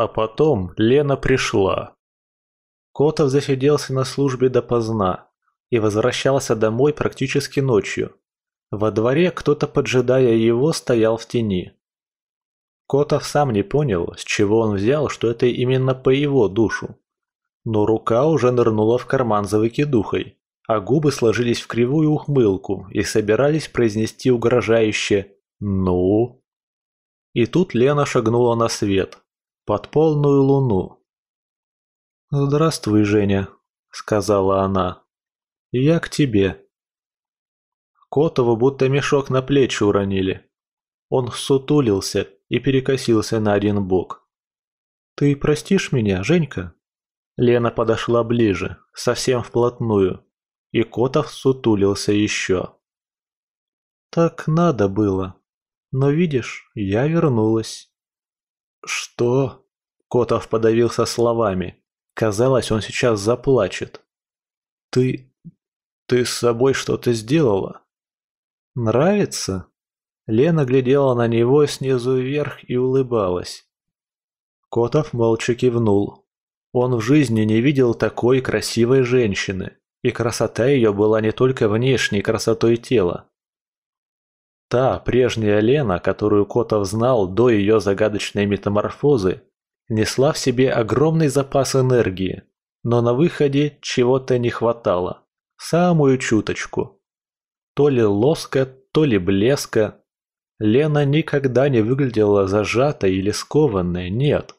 А потом Лена пришла. Котов засиделся на службе допоздна и возвращался домой практически ночью. Во дворе кто-то, поджидая его, стоял в тени. Котов сам не понял, с чего он взял, что это именно по его душу. Но рука уже нырнула в карман за выкидухой, а губы сложились в кривую ухмылку и собирались произнести угрожающе «Ну?». И тут Лена шагнула на свет, под полную луну. «Здравствуй, Женя», — сказала она. «Я к тебе». Котову будто мешок на плечи уронили. Он сутулился и перекосился на один бок. «Ты простишь меня, Женька?» Лена подошла ближе, совсем вплотную, и Котов сутулился еще. «Так надо было. Но видишь, я вернулась». «Что?» Котов подавился словами. Казалось, он сейчас заплачет. «Ты... ты с собой что-то сделала?» «Нравится?» Лена глядела на него снизу вверх и улыбалась. Котов молча кивнул. Он в жизни не видел такой красивой женщины, и красота ее была не только внешней красотой тела. Та прежняя Лена, которую Котов знал до ее загадочной метаморфозы, несла в себе огромный запас энергии, но на выходе чего-то не хватало, самую чуточку. То ли лоска, то ли блеска. Лена никогда не выглядела зажатой или скованной, нет.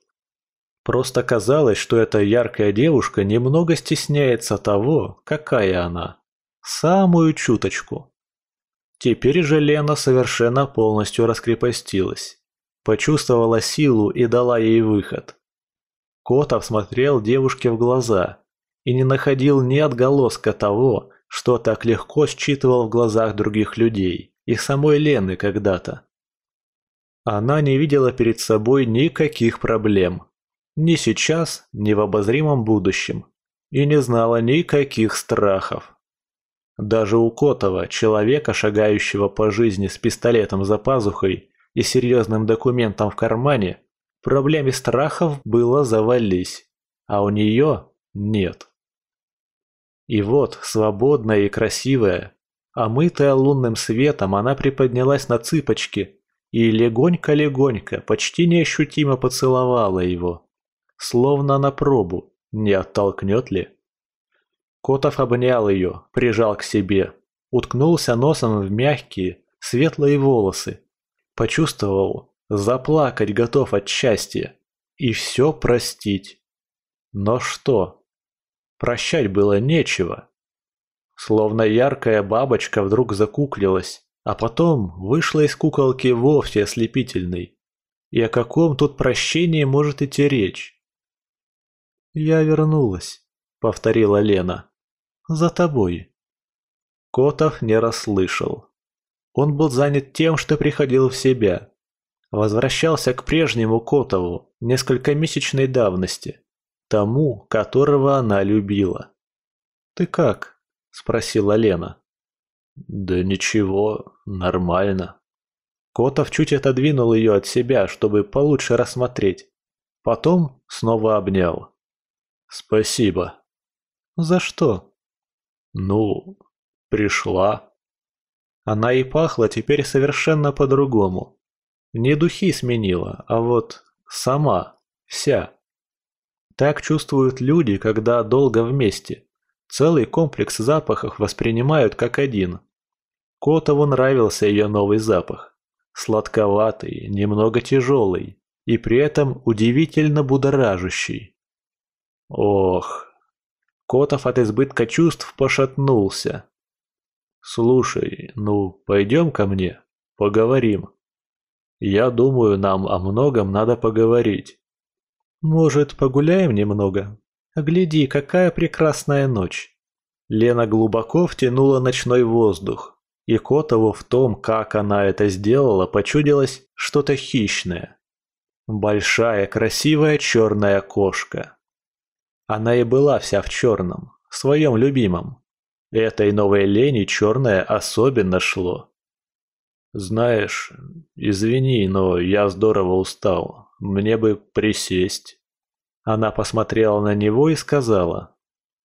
Просто казалось, что эта яркая девушка немного стесняется того, какая она. Самую чуточку. Теперь же Лена совершенно полностью раскрепостилась. Почувствовала силу и дала ей выход. Котов смотрел девушке в глаза и не находил ни отголоска того, что так легко считывал в глазах других людей и самой Лены когда-то. Она не видела перед собой никаких проблем. Ни сейчас, ни в обозримом будущем. И не знала никаких страхов. Даже у Котова, человека, шагающего по жизни с пистолетом за пазухой и серьезным документом в кармане, проблем и страхов было завались, а у нее нет. И вот, свободная и красивая, омытая лунным светом, она приподнялась на цыпочки и легонько-легонько, почти неощутимо поцеловала его. Словно на пробу, не оттолкнет ли? Котов обнял ее, прижал к себе, уткнулся носом в мягкие, светлые волосы. Почувствовал, заплакать готов от счастья. И все простить. Но что? Прощать было нечего. Словно яркая бабочка вдруг закуклилась, а потом вышла из куколки вовсе ослепительной. И о каком тут прощении может идти речь? «Я вернулась», — повторила Лена. «За тобой». Котов не расслышал. Он был занят тем, что приходил в себя. Возвращался к прежнему Котову, несколько месячной давности. Тому, которого она любила. «Ты как?» – спросила Лена. «Да ничего, нормально». Котов чуть отодвинул ее от себя, чтобы получше рассмотреть. Потом снова обнял. «Спасибо». «За что?» «Ну, пришла». Она и пахла теперь совершенно по-другому. Не духи сменила, а вот сама, вся. Так чувствуют люди, когда долго вместе. Целый комплекс запахов воспринимают как один. Котову нравился ее новый запах. Сладковатый, немного тяжелый и при этом удивительно будоражащий. Ох. Котов от избытка чувств пошатнулся. «Слушай, ну, пойдем ко мне, поговорим. Я думаю, нам о многом надо поговорить. «Может, погуляем немного? Гляди, какая прекрасная ночь!» Лена глубоко втянула ночной воздух, и Котову в том, как она это сделала, почудилось что-то хищное. Большая, красивая черная кошка. Она и была вся в черном, своем любимом. Этой новой Лене черное особенно шло. «Знаешь, извини, но я здорово устал. мне бы присесть». Она посмотрела на него и сказала.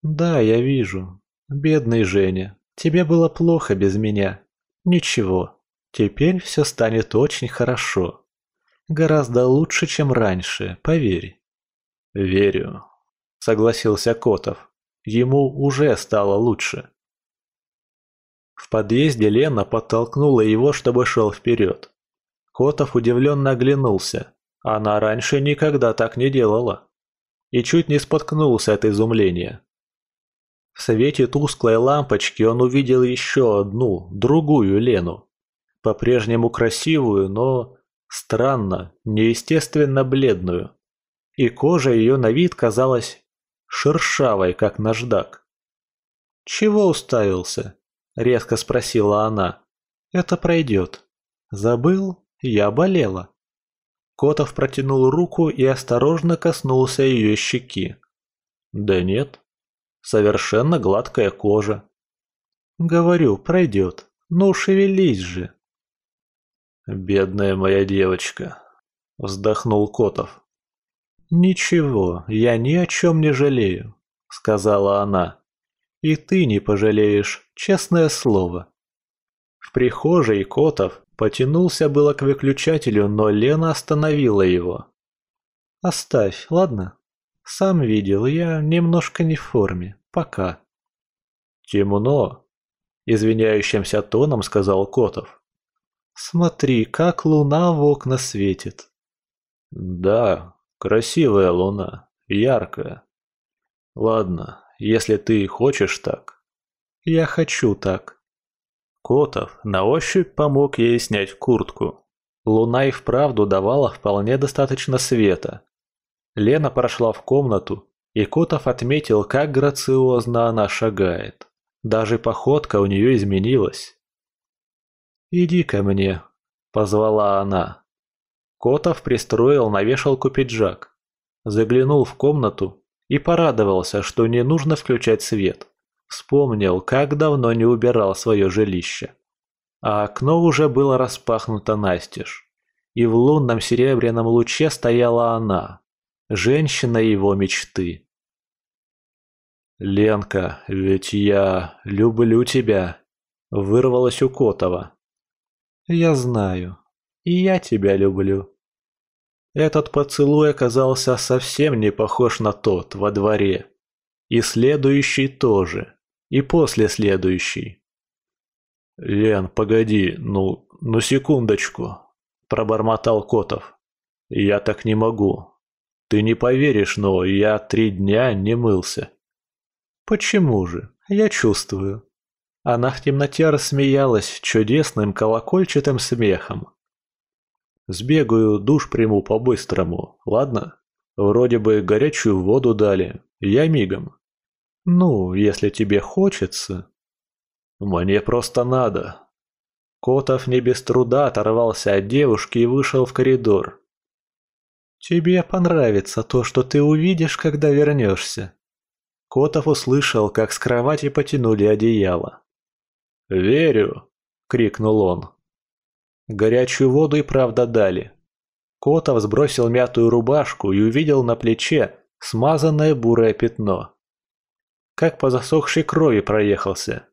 «Да, я вижу. Бедный Женя, тебе было плохо без меня. Ничего, теперь все станет очень хорошо. Гораздо лучше, чем раньше, поверь». «Верю», — согласился Котов. Ему уже стало лучше. В подъезде Лена подтолкнула его, чтобы шел вперед. Котов удивленно оглянулся. Она раньше никогда так не делала. И чуть не споткнулся от изумления. В свете тусклой лампочки он увидел еще одну, другую Лену. По-прежнему красивую, но странно, неестественно бледную. И кожа ее на вид казалась шершавой, как наждак. «Чего уставился?» — резко спросила она. «Это пройдет. Забыл? Я болела». Котов протянул руку и осторожно коснулся ее щеки. «Да нет. Совершенно гладкая кожа». «Говорю, пройдет. Ну, шевелись же». «Бедная моя девочка», — вздохнул Котов. «Ничего, я ни о чем не жалею», — сказала она. «И ты не пожалеешь, честное слово». В прихожей Котов потянулся было к выключателю, но Лена остановила его. «Оставь, ладно? Сам видел, я немножко не в форме. Пока». «Темно», — извиняющимся тоном сказал Котов. «Смотри, как луна в окна светит». «Да, Красивая луна, яркая. Ладно, если ты хочешь так. Я хочу так. Котов на ощупь помог ей снять куртку. Луна и вправду давала вполне достаточно света. Лена прошла в комнату, и Котов отметил, как грациозно она шагает. Даже походка у нее изменилась. «Иди ко мне», — позвала она. Котов пристроил на вешалку пиджак. Заглянул в комнату и порадовался, что не нужно включать свет. Вспомнил, как давно не убирал свое жилище. А окно уже было распахнуто настежь. И в лунном серебряном луче стояла она, женщина его мечты. «Ленка, ведь я люблю тебя», — вырвалось у Котова. «Я знаю. И я тебя люблю», этот поцелуй оказался совсем не похож на тот во дворе. И следующий тоже. И после следующий. «Лен, погоди, ну, ну секундочку», – пробормотал Котов. «Я так не могу. Ты не поверишь, но я три дня не мылся». «Почему же? Я чувствую». Она в темноте рассмеялась чудесным колокольчатым смехом. Сбегаю, душ приму по-быстрому, ладно? Вроде бы горячую воду дали, я мигом. Ну, если тебе хочется. Мне просто надо. Котов не без труда оторвался от девушки и вышел в коридор. Тебе понравится то, что ты увидишь, когда вернешься. Котов услышал, как с кровати потянули одеяло. «Верю!» — крикнул он. Горячую воду и правда дали. Котов сбросил мятую рубашку и увидел на плече смазанное бурое пятно. Как по засохшей крови проехался,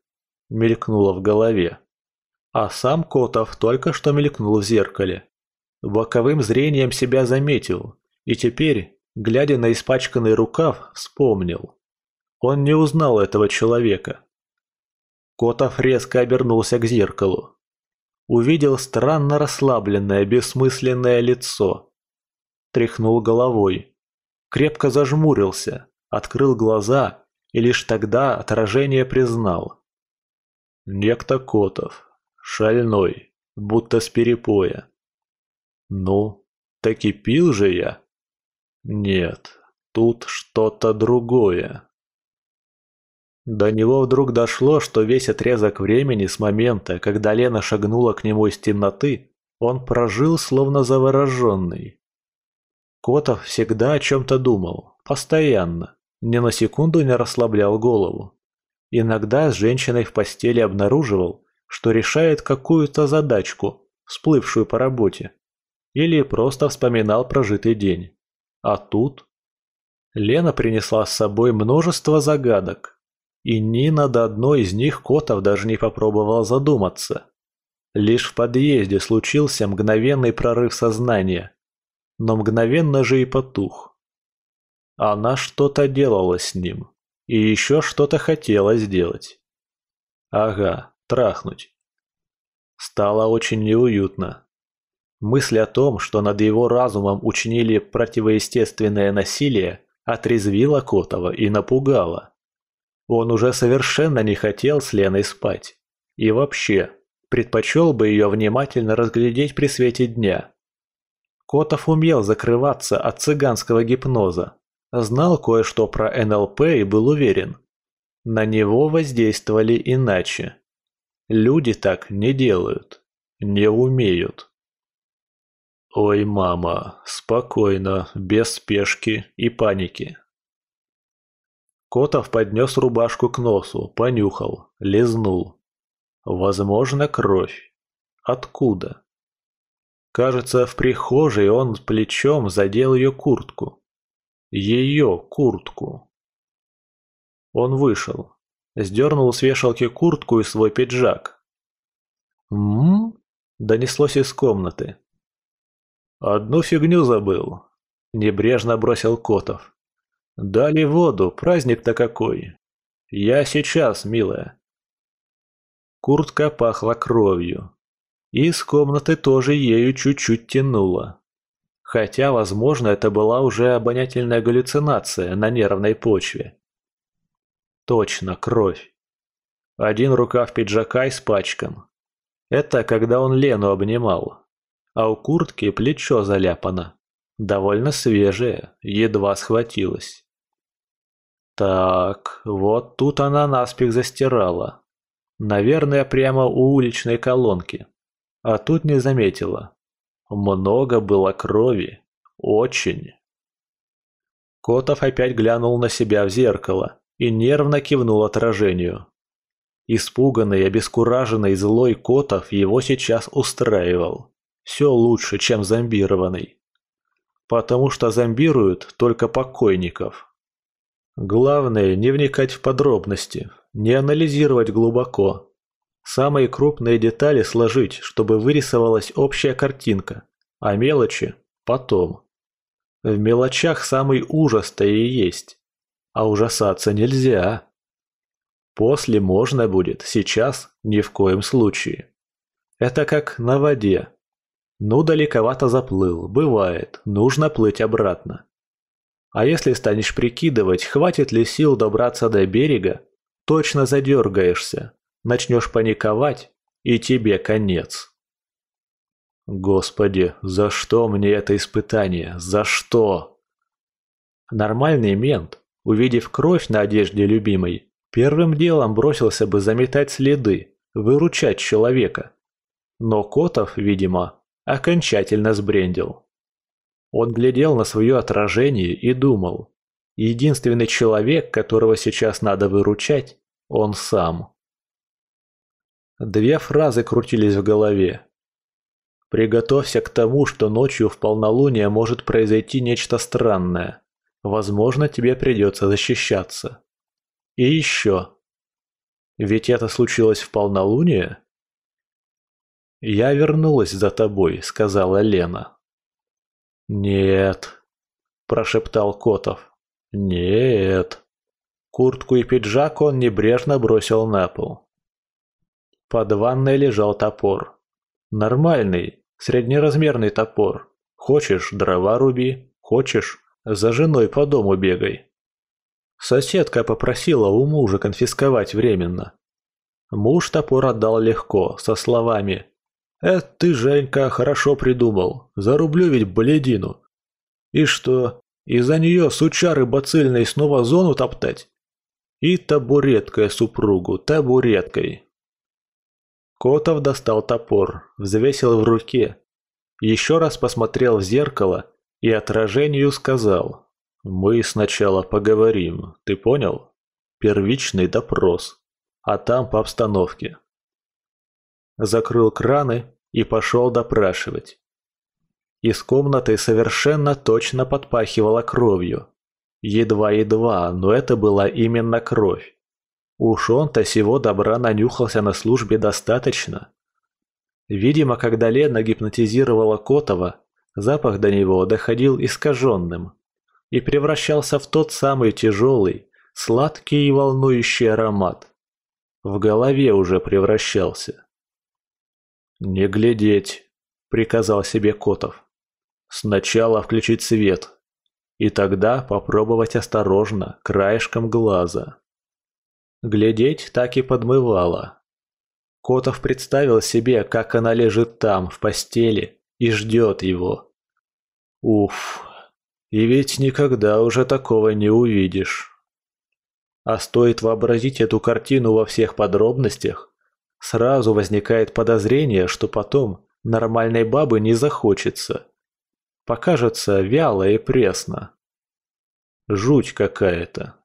мелькнуло в голове. А сам Котов только что мелькнул в зеркале. Боковым зрением себя заметил, и теперь, глядя на испачканный рукав, вспомнил. Он не узнал этого человека. Котов резко обернулся к зеркалу увидел странно расслабленное, бессмысленное лицо. Тряхнул головой. Крепко зажмурился, открыл глаза и лишь тогда отражение признал. Некто Котов, шальной, будто с перепоя. Ну, таки пил же я? Нет, тут что-то другое. До него вдруг дошло, что весь отрезок времени с момента, когда Лена шагнула к нему из темноты, он прожил словно завороженный. Котов всегда о чем-то думал, постоянно, ни на секунду не расслаблял голову. Иногда с женщиной в постели обнаруживал, что решает какую-то задачку, всплывшую по работе. или просто вспоминал прожитый день. А тут... Лена принесла с собой множество загадок, и ни над одной из них Котов даже не попробовал задуматься. Лишь в подъезде случился мгновенный прорыв сознания, но мгновенно же и потух. Она что-то делала с ним, и еще что-то хотела сделать. Ага, трахнуть. Стало очень неуютно. Мысль о том, что над его разумом учинили противоестественное насилие, отрезвила Котова и напугала. Он уже совершенно не хотел с Леной спать. И вообще, предпочел бы ее внимательно разглядеть при свете дня. Котов умел закрываться от цыганского гипноза, знал кое-что про НЛП и был уверен. На него воздействовали иначе. Люди так не делают, не умеют. Ой, мама, спокойно, без спешки и паники. Котов поднес рубашку к носу, понюхал, лизнул. Возможно, кровь. Откуда? Кажется, в прихожей он плечом задел ее куртку. Ее куртку. Он вышел. Сдернул с вешалки куртку и свой пиджак. «М-м-м?» донеслось из комнаты. «Одну фигню забыл», – небрежно бросил Котов. «Дали воду, праздник-то какой!» «Я сейчас, милая!» Куртка пахла кровью. И из комнаты тоже ею чуть-чуть тянуло. Хотя, возможно, это была уже обонятельная галлюцинация на нервной почве. Точно, кровь. Один рукав пиджака испачкан. Это когда он Лену обнимал а у куртки плечо заляпано. Довольно свежее, едва схватилось. Так, вот тут она наспех застирала. Наверное, прямо у уличной колонки. А тут не заметила. Много было крови. Очень. Котов опять глянул на себя в зеркало и нервно кивнул отражению. Испуганный, обескураженный злой Котов его сейчас устраивал. Все лучше, чем зомбированный. Потому что зомбируют только покойников. Главное не вникать в подробности, не анализировать глубоко. Самые крупные детали сложить, чтобы вырисовалась общая картинка, а мелочи – потом. В мелочах самый ужас-то и есть. А ужасаться нельзя. После можно будет, сейчас ни в коем случае. Это как на воде. Ну, далековато заплыл, бывает, нужно плыть обратно. А если станешь прикидывать, хватит ли сил добраться до берега, точно задергаешься, начнешь паниковать, и тебе конец. Господи, за что мне это испытание? За что? Нормальный мент, увидев кровь на одежде любимой, первым делом бросился бы заметать следы, выручать человека. Но Котов, видимо, окончательно сбрендил. Он глядел на свое отражение и думал, единственный человек, которого сейчас надо выручать, он сам. Две фразы крутились в голове. «Приготовься к тому, что ночью в полнолуние может произойти нечто странное. Возможно, тебе придется защищаться. И еще. Ведь это случилось в полнолуние?» «Я вернулась за тобой», — сказала Лена. «Нет», — прошептал Котов. «Нет». Куртку и пиджак он небрежно бросил на пол. Под ванной лежал топор. Нормальный, среднеразмерный топор. Хочешь, дрова руби, хочешь, за женой по дому бегай. Соседка попросила у мужа конфисковать временно. Муж топор отдал легко, со словами «Это ты, Женька, хорошо придумал. Зарублю ведь бледину. И что, из-за нее сучары бацильной снова зону топтать? И табуреткой супругу, табуреткой». Котов достал топор, взвесил в руке, еще раз посмотрел в зеркало и отражению сказал «Мы сначала поговорим, ты понял? Первичный допрос, а там по обстановке» закрыл краны и пошел допрашивать. Из комнаты совершенно точно подпахивало кровью. Едва-едва, но это была именно кровь. Уж он-то сего добра нанюхался на службе достаточно. Видимо, когда Лена гипнотизировала Котова, запах до него доходил искаженным и превращался в тот самый тяжелый, сладкий и волнующий аромат. В голове уже превращался. «Не глядеть», — приказал себе Котов. «Сначала включить свет, и тогда попробовать осторожно, краешком глаза». Глядеть так и подмывало. Котов представил себе, как она лежит там, в постели, и ждет его. Уф, и ведь никогда уже такого не увидишь. А стоит вообразить эту картину во всех подробностях, сразу возникает подозрение, что потом нормальной бабы не захочется. Покажется вяло и пресно. Жуть какая-то.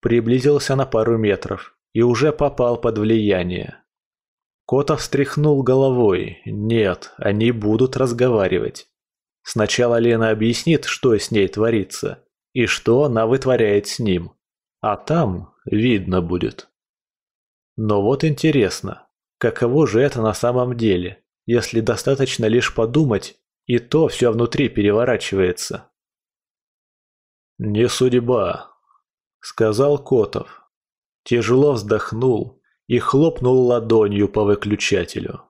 Приблизился на пару метров и уже попал под влияние. Котов встряхнул головой. Нет, они будут разговаривать. Сначала Лена объяснит, что с ней творится, и что она вытворяет с ним. А там видно будет. Но вот интересно, каково же это на самом деле, если достаточно лишь подумать, и то все внутри переворачивается. «Не судьба», — сказал Котов. Тяжело вздохнул и хлопнул ладонью по выключателю.